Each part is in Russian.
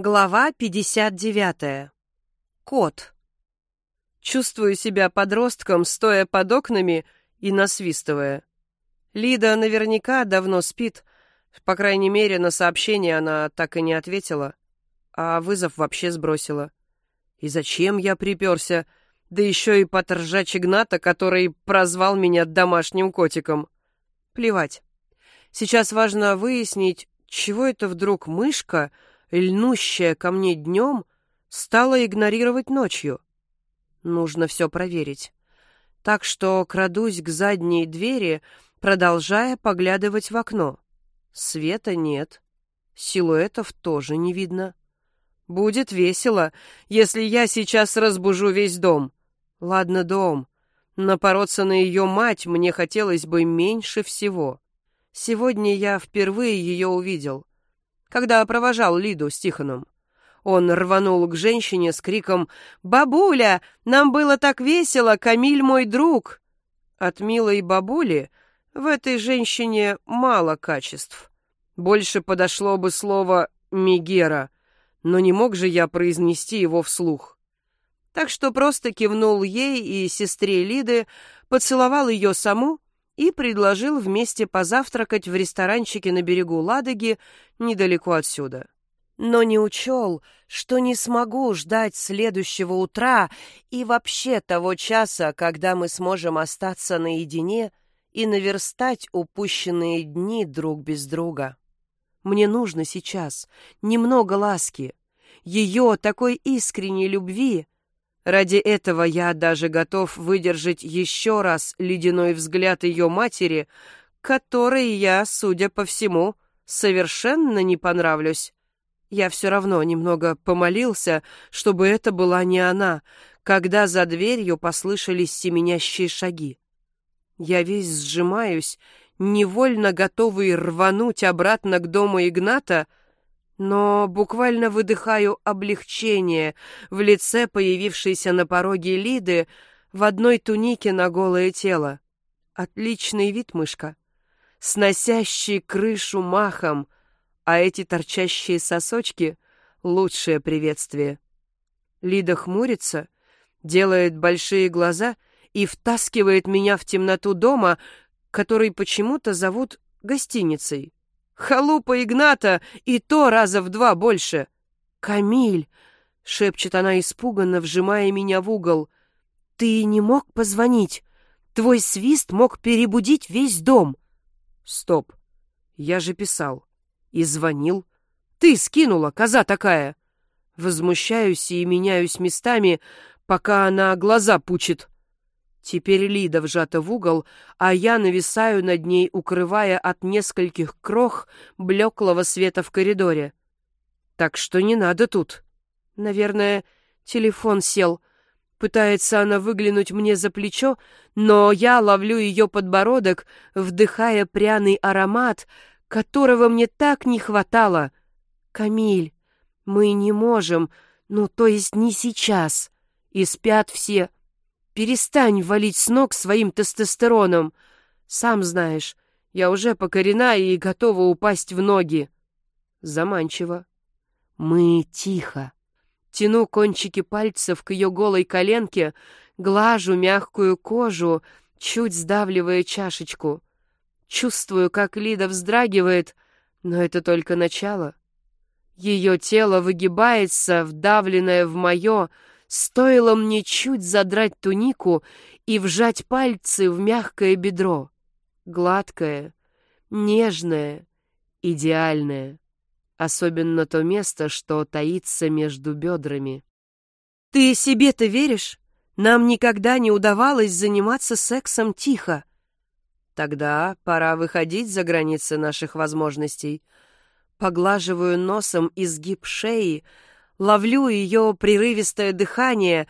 Глава 59. Кот. Чувствую себя подростком, стоя под окнами и насвистывая. Лида наверняка давно спит, по крайней мере, на сообщение она так и не ответила, а вызов вообще сбросила. И зачем я приперся, да еще и под ржач Игната, который прозвал меня домашним котиком? Плевать. Сейчас важно выяснить, чего это вдруг мышка — льнущая ко мне днем, стала игнорировать ночью. Нужно все проверить. Так что крадусь к задней двери, продолжая поглядывать в окно. Света нет. Силуэтов тоже не видно. Будет весело, если я сейчас разбужу весь дом. Ладно, дом. Напороться на ее мать мне хотелось бы меньше всего. Сегодня я впервые ее увидел когда провожал Лиду с Тихоном. Он рванул к женщине с криком «Бабуля, нам было так весело, Камиль мой друг!» От милой бабули в этой женщине мало качеств. Больше подошло бы слово «мигера», но не мог же я произнести его вслух. Так что просто кивнул ей и сестре Лиды, поцеловал ее саму и предложил вместе позавтракать в ресторанчике на берегу Ладоги, недалеко отсюда. Но не учел, что не смогу ждать следующего утра и вообще того часа, когда мы сможем остаться наедине и наверстать упущенные дни друг без друга. Мне нужно сейчас немного ласки, ее такой искренней любви — Ради этого я даже готов выдержать еще раз ледяной взгляд ее матери, которой я, судя по всему, совершенно не понравлюсь. Я все равно немного помолился, чтобы это была не она, когда за дверью послышались семенящие шаги. Я весь сжимаюсь, невольно готовый рвануть обратно к дому Игната, но буквально выдыхаю облегчение в лице появившейся на пороге Лиды в одной тунике на голое тело. Отличный вид, мышка. Сносящий крышу махом, а эти торчащие сосочки — лучшее приветствие. Лида хмурится, делает большие глаза и втаскивает меня в темноту дома, который почему-то зовут гостиницей. Халупа Игната и то раза в два больше. «Камиль!» — шепчет она испуганно, вжимая меня в угол. «Ты не мог позвонить? Твой свист мог перебудить весь дом». «Стоп! Я же писал. И звонил. Ты скинула, коза такая!» Возмущаюсь и меняюсь местами, пока она глаза пучит. Теперь Лида вжата в угол, а я нависаю над ней, укрывая от нескольких крох блеклого света в коридоре. Так что не надо тут. Наверное, телефон сел. Пытается она выглянуть мне за плечо, но я ловлю ее подбородок, вдыхая пряный аромат, которого мне так не хватало. «Камиль, мы не можем, ну, то есть не сейчас. И спят все, Перестань валить с ног своим тестостероном. Сам знаешь, я уже покорена и готова упасть в ноги. Заманчиво. Мы тихо. Тяну кончики пальцев к ее голой коленке, глажу мягкую кожу, чуть сдавливая чашечку. Чувствую, как Лида вздрагивает, но это только начало. Ее тело выгибается, вдавленное в мое, Стоило мне чуть задрать тунику и вжать пальцы в мягкое бедро. Гладкое, нежное, идеальное. Особенно то место, что таится между бедрами. «Ты себе-то веришь? Нам никогда не удавалось заниматься сексом тихо. Тогда пора выходить за границы наших возможностей. Поглаживаю носом изгиб шеи, Ловлю ее прерывистое дыхание,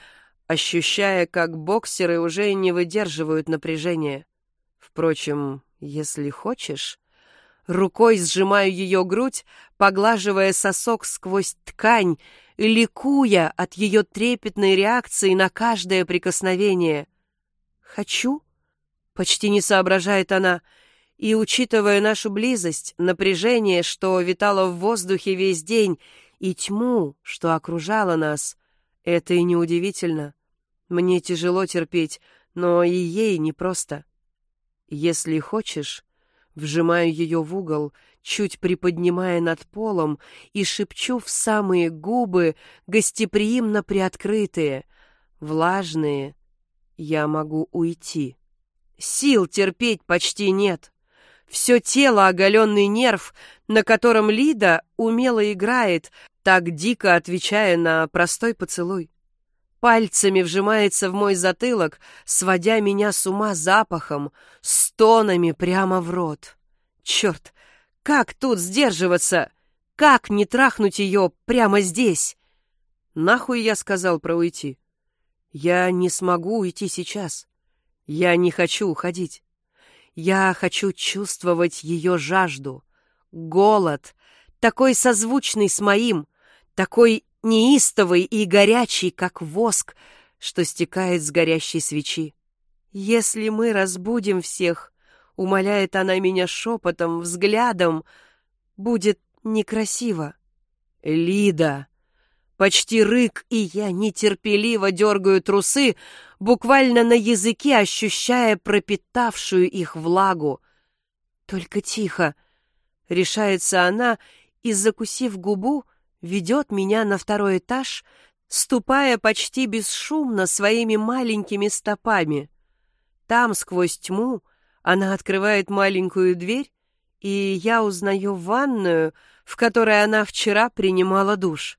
ощущая, как боксеры уже не выдерживают напряжения. Впрочем, если хочешь... Рукой сжимаю ее грудь, поглаживая сосок сквозь ткань, ликуя от ее трепетной реакции на каждое прикосновение. «Хочу?» — почти не соображает она, и, учитывая нашу близость, напряжение, что витало в воздухе весь день, и тьму, что окружала нас. Это и неудивительно. Мне тяжело терпеть, но и ей непросто. Если хочешь, вжимаю ее в угол, чуть приподнимая над полом, и шепчу в самые губы, гостеприимно приоткрытые, влажные. Я могу уйти. Сил терпеть почти нет. Все тело оголенный нерв, на котором Лида умело играет, так дико отвечая на простой поцелуй. Пальцами вжимается в мой затылок, сводя меня с ума запахом, стонами прямо в рот. Черт, как тут сдерживаться? Как не трахнуть ее прямо здесь? Нахуй я сказал про уйти? Я не смогу уйти сейчас. Я не хочу уходить. Я хочу чувствовать ее жажду, голод, такой созвучный с моим, такой неистовый и горячий, как воск, что стекает с горящей свечи. «Если мы разбудим всех», — умоляет она меня шепотом, взглядом, — «будет некрасиво». «Лида!» Почти рык, и я нетерпеливо дергаю трусы, буквально на языке ощущая пропитавшую их влагу. «Только тихо!» — решается она и, закусив губу, ведет меня на второй этаж, ступая почти бесшумно своими маленькими стопами. Там, сквозь тьму, она открывает маленькую дверь, и я узнаю ванную, в которой она вчера принимала душ.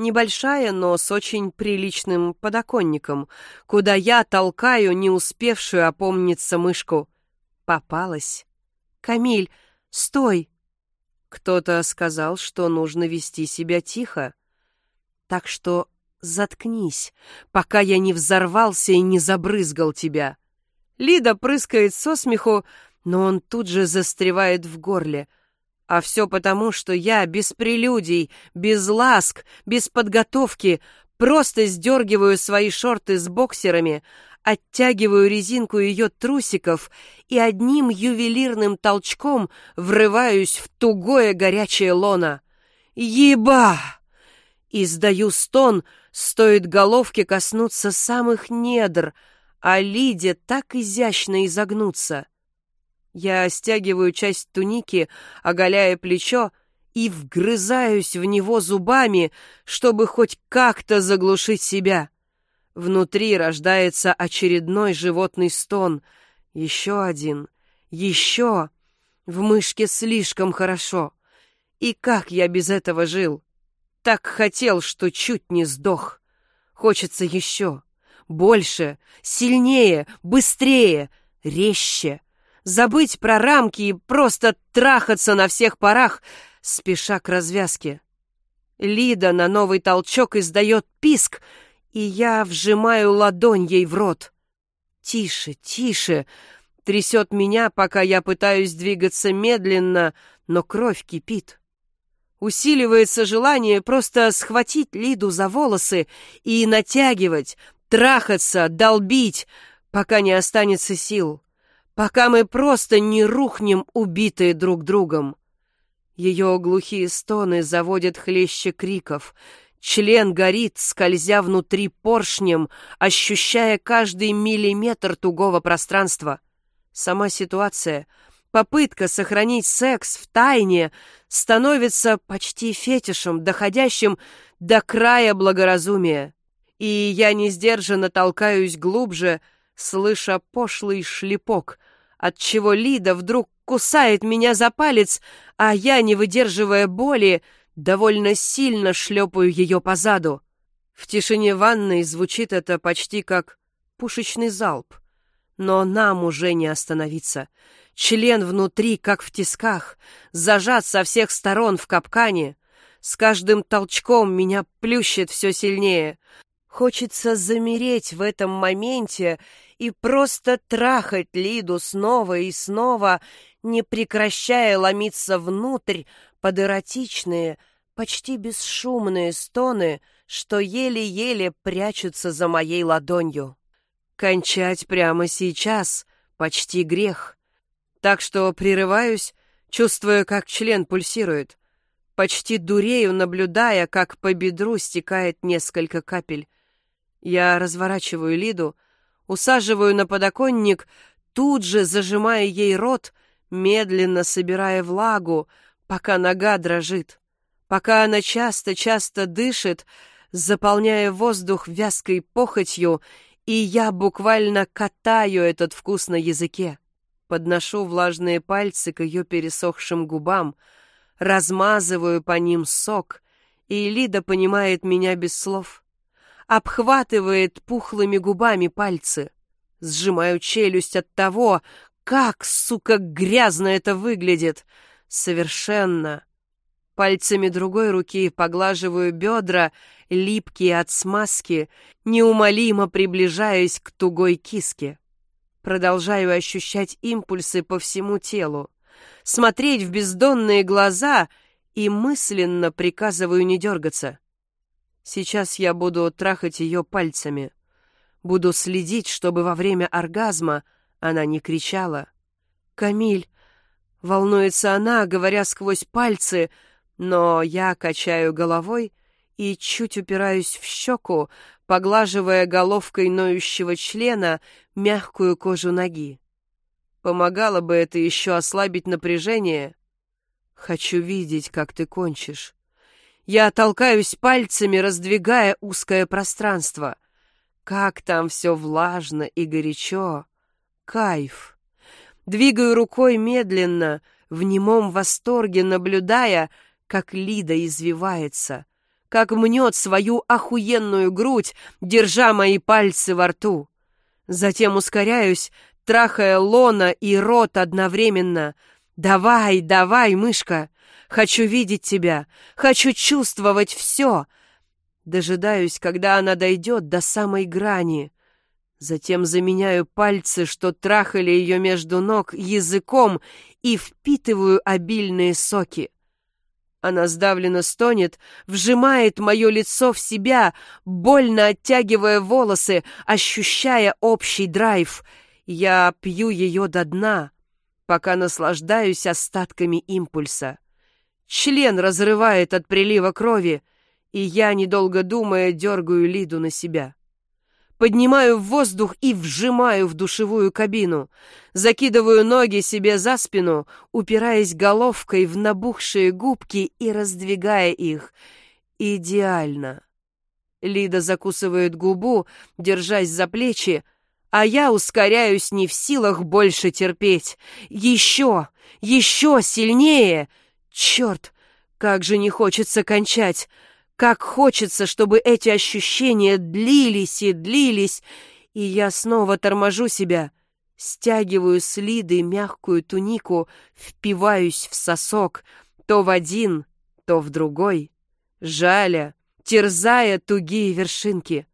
Небольшая, но с очень приличным подоконником, куда я толкаю не успевшую опомниться мышку. Попалась. «Камиль, стой!» Кто-то сказал, что нужно вести себя тихо. Так что заткнись, пока я не взорвался и не забрызгал тебя. Лида прыскает со смеху, но он тут же застревает в горле. А все потому, что я без прелюдий, без ласк, без подготовки просто сдергиваю свои шорты с боксерами, оттягиваю резинку ее трусиков и одним ювелирным толчком врываюсь в тугое горячее лоно. «Еба!» Издаю стон, стоит головке коснуться самых недр, а Лиде так изящно изогнуться. Я стягиваю часть туники, оголяя плечо, и вгрызаюсь в него зубами, чтобы хоть как-то заглушить себя. Внутри рождается очередной животный стон. Еще один. Еще. В мышке слишком хорошо. И как я без этого жил? Так хотел, что чуть не сдох. Хочется еще. Больше, сильнее, быстрее, резче. Забыть про рамки и просто трахаться на всех парах, спеша к развязке. Лида на новый толчок издает писк — и я вжимаю ладонь ей в рот. «Тише, тише!» Трясет меня, пока я пытаюсь двигаться медленно, но кровь кипит. Усиливается желание просто схватить Лиду за волосы и натягивать, трахаться, долбить, пока не останется сил, пока мы просто не рухнем, убитые друг другом. Ее глухие стоны заводят хлеще криков — Член горит, скользя внутри поршнем, ощущая каждый миллиметр тугого пространства. Сама ситуация, попытка сохранить секс в тайне становится почти фетишем, доходящим до края благоразумия. И я несдержанно толкаюсь глубже, слыша пошлый шлепок, отчего Лида вдруг кусает меня за палец, а я, не выдерживая боли, довольно сильно шлепаю ее по заду. В тишине ванной звучит это почти как пушечный залп. Но нам уже не остановиться. Член внутри, как в тисках, зажат со всех сторон в капкане. С каждым толчком меня плющит все сильнее. Хочется замереть в этом моменте и просто трахать Лиду снова и снова, не прекращая ломиться внутрь под эротичные, почти бесшумные стоны, что еле-еле прячутся за моей ладонью. Кончать прямо сейчас почти грех. Так что прерываюсь, чувствуя, как член пульсирует. почти дурею, наблюдая, как по бедру стекает несколько капель. Я разворачиваю Лиду, усаживаю на подоконник, тут же зажимая ей рот, медленно собирая влагу, пока нога дрожит, пока она часто-часто дышит, заполняя воздух вязкой похотью, и я буквально катаю этот вкус на языке. Подношу влажные пальцы к ее пересохшим губам, размазываю по ним сок, и Лида понимает меня без слов. Обхватывает пухлыми губами пальцы. Сжимаю челюсть от того, как, сука, грязно это выглядит. Совершенно. Пальцами другой руки поглаживаю бедра, липкие от смазки, неумолимо приближаясь к тугой киске. Продолжаю ощущать импульсы по всему телу, смотреть в бездонные глаза и мысленно приказываю не дергаться. Сейчас я буду трахать ее пальцами. Буду следить, чтобы во время оргазма она не кричала. «Камиль!» — волнуется она, говоря сквозь пальцы, но я качаю головой и чуть упираюсь в щеку, поглаживая головкой ноющего члена мягкую кожу ноги. Помогало бы это еще ослабить напряжение. Хочу видеть, как ты кончишь. Я толкаюсь пальцами, раздвигая узкое пространство. Как там все влажно и горячо. Кайф. Двигаю рукой медленно, в немом восторге, наблюдая, как Лида извивается, как мнет свою охуенную грудь, держа мои пальцы во рту. Затем ускоряюсь, трахая лона и рот одновременно. «Давай, давай, мышка! Хочу видеть тебя! Хочу чувствовать все!» Дожидаюсь, когда она дойдет до самой грани. Затем заменяю пальцы, что трахали ее между ног, языком и впитываю обильные соки. Она сдавленно стонет, вжимает мое лицо в себя, больно оттягивая волосы, ощущая общий драйв. Я пью ее до дна, пока наслаждаюсь остатками импульса. Член разрывает от прилива крови, и я, недолго думая, дергаю Лиду на себя. Поднимаю в воздух и вжимаю в душевую кабину. Закидываю ноги себе за спину, упираясь головкой в набухшие губки и раздвигая их. Идеально. Лида закусывает губу, держась за плечи, а я ускоряюсь не в силах больше терпеть. Еще, еще сильнее. Черт, как же не хочется кончать. Как хочется, чтобы эти ощущения длились и длились, и я снова торможу себя, стягиваю с Лиды мягкую тунику, впиваюсь в сосок, то в один, то в другой, жаля, терзая тугие вершинки.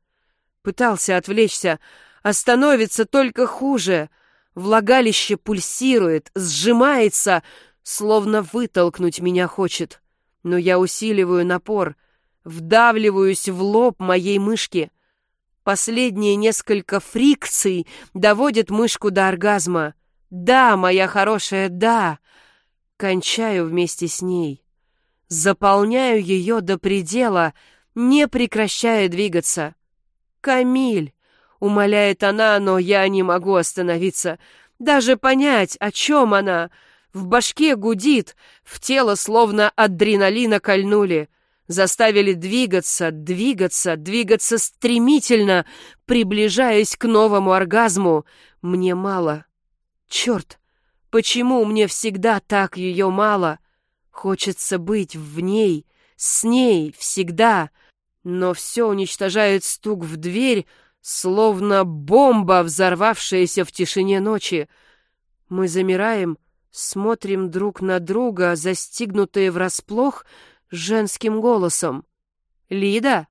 Пытался отвлечься, а только хуже. Влагалище пульсирует, сжимается, словно вытолкнуть меня хочет. Но я усиливаю напор — Вдавливаюсь в лоб моей мышки. Последние несколько фрикций доводят мышку до оргазма. Да, моя хорошая, да. Кончаю вместе с ней. Заполняю ее до предела, не прекращая двигаться. «Камиль!» — умоляет она, но я не могу остановиться. Даже понять, о чем она. В башке гудит, в тело словно адреналина кольнули заставили двигаться, двигаться, двигаться стремительно, приближаясь к новому оргазму. Мне мало. Черт, почему мне всегда так ее мало? Хочется быть в ней, с ней, всегда. Но все уничтожает стук в дверь, словно бомба, взорвавшаяся в тишине ночи. Мы замираем, смотрим друг на друга, застигнутые врасплох, женским голосом. «Лида?»